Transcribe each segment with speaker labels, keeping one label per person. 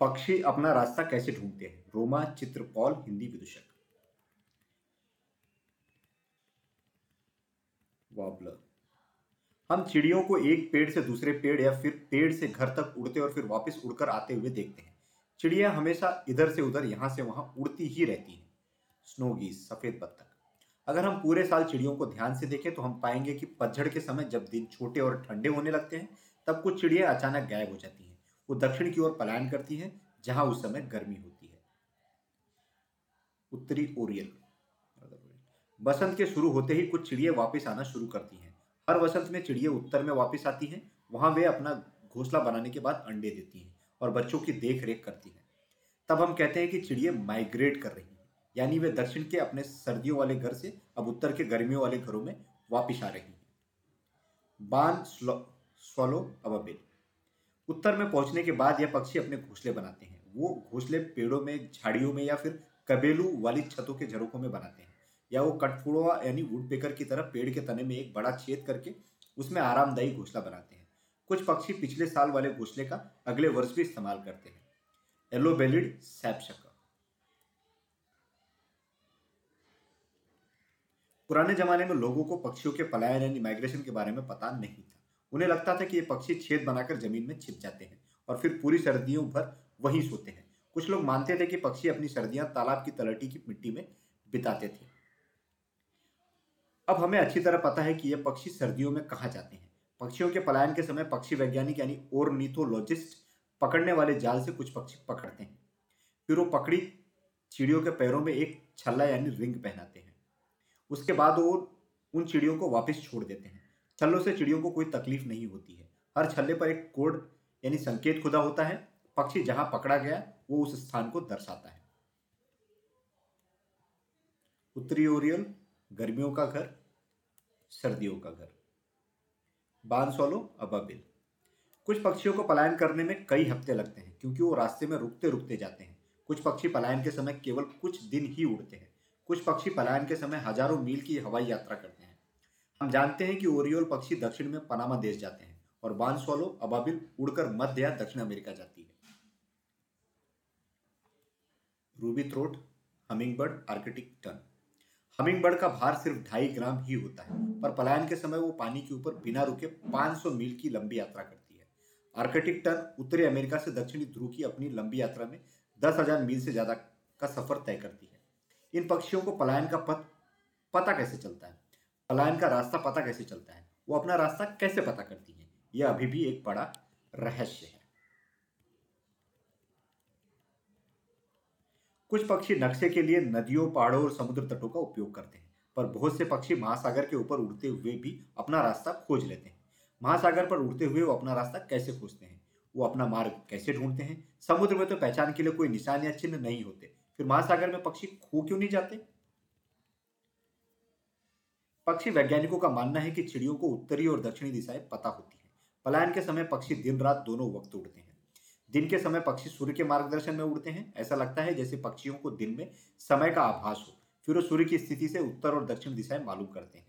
Speaker 1: पक्षी अपना रास्ता कैसे ढूंढते हैं? रोमा, चित्रपॉल, हिंदी विदूषक। हम चिड़ियों को एक पेड़ से दूसरे पेड़ या फिर पेड़ से घर तक उड़ते और फिर वापस उड़कर आते हुए देखते हैं। चिड़िया हमेशा इधर से उधर, यहाँ से वहाँ उड़ती ही रहती है। स्नोगीस सफ़ेद बत्तख। अगर हम पूरे साल चिड़ियों को ध्यान से देखें तो हम पाएँगे कि पतझड़ के समय जब दिन छोटे और ठंडे होने लगते हैं, तब कुछ चिड़िया अचानक गायब हो जाती हैं। वो दक्षिण की ओर पलायन करती हैं, जहाँ उस समय गर्मी होती है। उत्तरी ओरियल बसंत के शुरू होते ही कुछ चिड़िया वापस आना शुरू करती हैं। हर वसंत में चिड़िया उत्तर में वापस आती हैं, वहाँ वे अपना घोंसला बनाने के बाद अंडे देती हैं और बच्चों की देख रेख करती हैं। तब हम कहते हैं कि चिड़िया माइग्रेट कर रही हैं, यानी वे दक्षिण के अपने सर्दियों वाले घर से अब उत्तर के गर्मियों वाले घरों में वापिस आ रही हैं। बान स्वलो अबेल। उत्तर में पहुँचने के बाद यह पक्षी अपने घोंसले बनाते हैं। वो घोंसले पेड़ों में, झाड़ियों में या फिर कबेलू वाली छतों के झरोखों में बनाते हैं। या वो कटफुड़वा यानी वुड पेकर की तरह पेड़ के तने में एक बड़ा छेद करके उसमें आरामदायी घोंसला बनाते हैं। कुछ पक्षी पिछले साल वाले घोंसले का अगले वर्ष भी इस्तेमाल करते हैं। एलो बेलिड पुराने जमाने में लोगों को पक्षियों के पलायन यानी माइग्रेशन के बारे में पता नहीं था। उन्हें लगता था कि ये पक्षी छेद बनाकर ज़मीन में छिप जाते हैं और फिर पूरी सर्दियों भर वहीं सोते हैं। कुछ लोग मानते थे कि पक्षी अपनी सर्दियाँ तालाब की तलटी की मिट्टी में बिताते थे। अब हमें अच्छी तरह पता है कि ये पक्षी सर्दियों में कहा जाते हैं। पक्षियों के पलायन के समय पक्षी वैज्ञानिक यानी ओरनिथोलॉजिस्ट पकड़ने वाले जाल से कुछ पक्षी पकड़ते हैं। फिर वो पकड़ी चिड़ियों के पैरों में एक छल्ला यानी रिंग पहनाते हैं। उसके बाद वो उन चिड़ियों को वापस छोड़ देते हैं। छल्लों से चिड़ियों को कोई तकलीफ़ नहीं होती है। हर छल्ले पर एक कोड, यानी संकेत खुदा होता है। पक्षी जहाँ पकड़ा गया, वो उस स्थान को दर्शाता है। उत्तरी ओरियल, गर्मियों का घर, सर्दियों का घर। बानसोलो अबाबिल कुछ पक्षियों को पलायन करने में कई हफ़्ते लगते हैं, क्योंकि वो रास्ते में रुकते रुकते जाते हैं। कुछ पक्षी पलायन के समय केवल कुछ दिन ही उड़ते हैं। कुछ पक्षी पलायन के समय हज़ारों मील की हवाई यात्रा करते हैं। हम जानते हैं कि ओरियोल पक्षी दक्षिण में पनामा देश जाते हैं और बानसोलो, अबाबिल उड़कर मध्य या दक्षिण अमेरिका जाती है। Ruby throat, hummingbird, arctic tern. Hummingbird का भार सिर्फ़ ढाई ग्राम ही होता है, पर पलायन के समय वो पानी के ऊपर बिना रुके 500 मील की लंबी यात्रा करती है। आर्कटिक टन उत्तरी अमेरिका से दक्षिणी ध्रुव की अपनी लंबी यात्रा में दस हज़ार मील से ज़्यादा का सफ़र तय करती है। इन पक्षियों को पलायन का पथ, पता कैसे चलता है? पलायन का रास्ता पता कैसे चलता है? वो अपना रास्ता कैसे पता करती है? यह अभी भी एक बड़ा रहस्य है। कुछ पक्षी नक्शे के लिए नदियों, पहाड़ों और समुद्र तटों का उपयोग करते हैं, पर बहुत से पक्षी महासागर के ऊपर उड़ते हुए भी अपना रास्ता खोज लेते हैं। महासागर पर उड़ते हुए वो अपना रास्ता कैसे खोजते हैं? वो अपना मार्ग कैसे ढूंढते हैं? समुद्र में तो पहचान के लिए कोई निशान या चिन्ह नहीं होते। फिर महासागर में पक्षी खो क्यों नहीं जाते? पक्षी वैज्ञानिकों का मानना है कि चिड़ियों को उत्तरी और दक्षिणी दिशाएँ पता होती है। पलायन के समय पक्षी दिन रात दोनों वक्त उड़ते हैं। दिन के समय पक्षी सूर्य के मार्गदर्शन में उड़ते हैं। ऐसा लगता है जैसे पक्षियों को दिन में समय का आभास हो, फिर वो सूर्य की स्थिति से उत्तर और दक्षिण दिशाएँ मालूम करते हैं।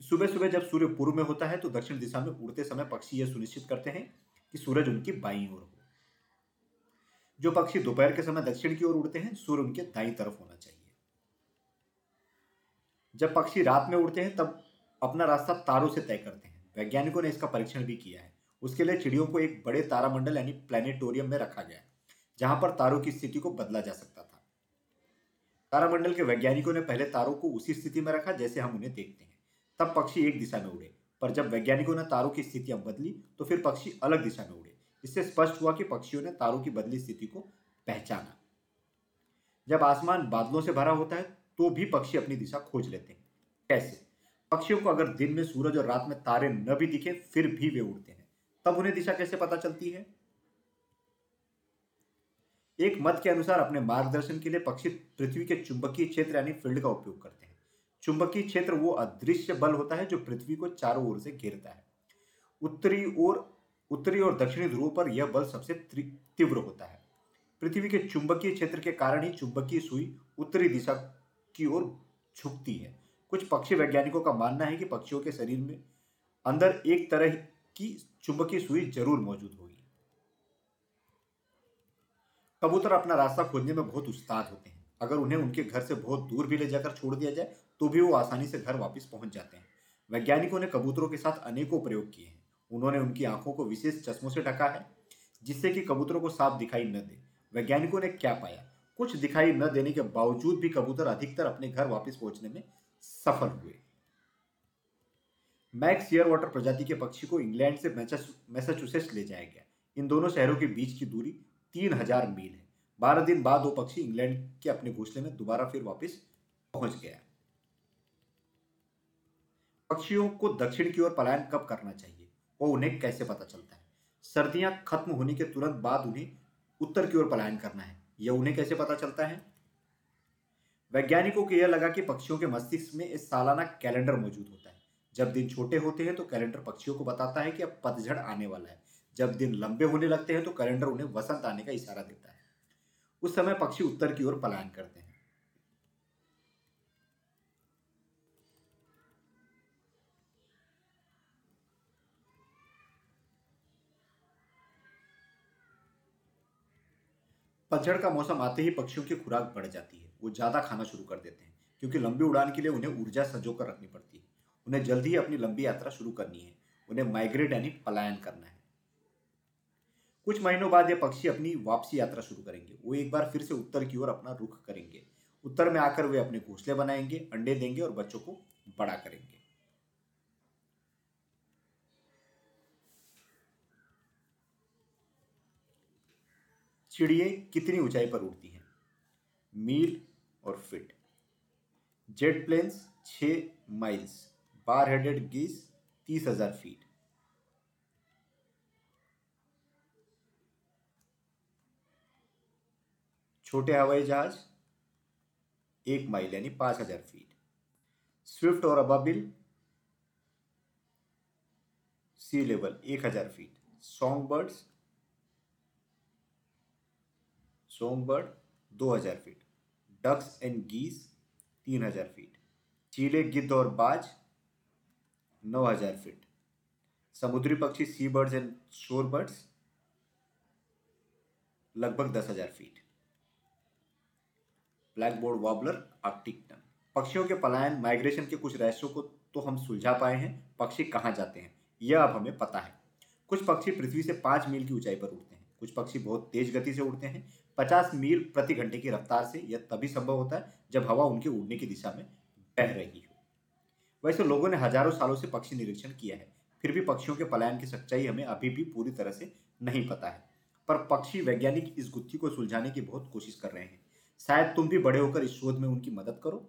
Speaker 1: सुबह सुबह जब सूर्य पूर्व में होता है तो दक्षिण दिशा में उड़ते समय पक्षी यह सुनिश्चित करते हैं कि सूरज उनकी बाई ओर हो। जो पक्षी दोपहर के समय दक्षिण की ओर उड़ते हैं, सूर्य उनके दाई तरफ़ होना चाहिए। जब पक्षी रात में उड़ते हैं, तब अपना रास्ता तारों से तय करते हैं। वैज्ञानिकों ने इसका परीक्षण भी किया है। उसके लिए चिड़ियों को एक बड़े तारामंडल यानी प्लानिटोरियम में रखा गया जहाँ पर तारों की स्थिति को बदला जा सकता था। तारामंडल के वैज्ञानिकों ने पहले तारों को उसी स्थिति में रखा, जैसे हम उन्हें देखते हैं। तब पक्षी एक दिशा में उड़े। पर जब वैज्ञानिकों ने तारों की स्थितियाँ बदली तो फिर पक्षी अलग दिशा में उड़े। इससे स्पष्ट हुआ कि पक्षियों ने तारों की बदली स्थिति को पहचाना। जब आसमान बादलों से भरा होता है तो भी पक्षी अपनी दिशा खोज लेते हैं। कैसे? पक्षियों को अगर दिन में सूरज और रात में तारे न भी दिखे, फिर भी वे उड़ते हैं। तब उन्हें दिशा कैसे पता चलती है? एक मत के अनुसार अपने मार्गदर्शन के लिए पक्षी पृथ्वी के चुंबकीय क्षेत्र यानी फ़ील्ड का उपयोग करते हैं। चुंबकीय क्षेत्र वो अदृश्य बल होता है जो पृथ्वी को चारों ओर से घेरता है। उत्तरी ओर, उत्तरी और दक्षिणी ध्रुव पर यह बल सबसे तीव्र होता है। पृथ्वी के चुंबकीय क्षेत्र के कारण ही चुंबकीय सुई उत्तरी दिशा की ओर झुकती है। कुछ पक्षी वैज्ञानिकों का मानना है कि पक्षियों के शरीर में अंदर एक तरह की चुंबकीय सुई ज़रूर मौजूद होगी। कबूतर अपना रास्ता खोजने में बहुत उस्ताद होते हैं। अगर उन्हें उनके घर से बहुत दूर भी ले जाकर छोड़ दिया जाए तो भी वो आसानी से घर वापस पहुँच जाते हैं। वैज्ञानिकों ने कबूतरों के साथ अनेकों प्रयोग किए हैं। उन्होंने उनकी आँखों को विशेष चश्मों से ढका है, जिससे कि कबूतरों को साफ़ दिखाई न दे। वैज्ञानिकों ने क्या पाया? कुछ दिखाई न देने के बावजूद भी कबूतर अधिकतर अपने घर वापस पहुँचने में सफल हुए। मैक्स वाटर प्रजाति के पक्षी को इंग्लैंड से मैसाचुसेट्स ले जाया गया। इन दोनों शहरों के बीच की दूरी तीन हज़ार मील है। बारह दिन बाद वो पक्षी इंग्लैंड के अपने घोंसले में दोबारा फिर वापस पहुँच गया। पक्षियों को दक्षिण की ओर पलायन कब करना चाहिए और उन्हें कैसे पता चलता है? सर्दियाँ खत्म होने के तुरंत बाद उन्हें उत्तर की ओर पलायन करना है। यह उन्हें कैसे पता चलता है? वैज्ञानिकों को यह लगा कि पक्षियों के मस्तिष्क में इस सालाना कैलेंडर मौजूद होता है। जब दिन छोटे होते हैं तो कैलेंडर पक्षियों को बताता है कि अब पतझड़ आने वाला है। जब दिन लंबे होने लगते हैं तो कैलेंडर उन्हें वसंत आने का इशारा देता है। उस समय पक्षी उत्तर की ओर पलायन करते हैं। पतझड़ का मौसम आते ही पक्षियों की खुराक बढ़ जाती है। वो ज़्यादा खाना शुरू कर देते हैं, क्योंकि लंबी उड़ान के लिए उन्हें ऊर्जा सजो कर रखनी पड़ती है। उन्हें जल्द ही अपनी लंबी यात्रा शुरू करनी है। उन्हें माइग्रेट यानी पलायन करना है। कुछ महीनों बाद ये पक्षी अपनी वापसी यात्रा शुरू करेंगे। वो एक बार फिर से उत्तर की ओर अपना रुख करेंगे। उत्तर में आकर वे अपने घोंसले बनाएँगे, अंडे देंगे और बच्चों को बड़ा करेंगे। चिड़िए कितनी ऊंचाई पर उड़ती हैं? मील और फिट। जेट प्लेन्स छ माइल्स बार हेडेड गीस तीस हज़ार फीट। छोटे हवाई जहाज़ एक माइल, यानी पाँच हज़ार फीट। स्विफ्ट और अबाबिल सी लेवल एक हज़ार feet. Song birds song bird दो हज़ार फीट। डक्स एंड गीस, तीन हज़ार फीट। चीले, गिद्ध और बाज, नौ हज़ार फीट। समुद्री पक्षी sea birds and shore birds लगभग दस हज़ार feet. Blackpoll warbler arctic tern. पक्षियों के पलायन, माइग्रेशन के कुछ रहस्यों को तो हम सुलझा पाए हैं। पक्षी कहाँ जाते हैं, यह अब हमें पता है। कुछ पक्षी पृथ्वी से पाँच मील की ऊंचाई पर उड़ते हैं। कुछ पक्षी बहुत तेज गति से उड़ते हैं। पचास मील प्रति घंटे की रफ्तार से यह तभी संभव होता है जब हवा उनके उड़ने की दिशा में बह रही हो। वैसे लोगों ने हज़ारों सालों से पक्षी निरीक्षण किया है, फिर भी पक्षियों के पलायन की सच्चाई हमें अभी भी पूरी तरह से नहीं पता है। पर पक्षी वैज्ञानिक इस गुत्थी को सुलझाने की बहुत कोशिश कर रहे हैं। शायद तुम भी बड़े होकर इस शोध में उनकी मदद करो।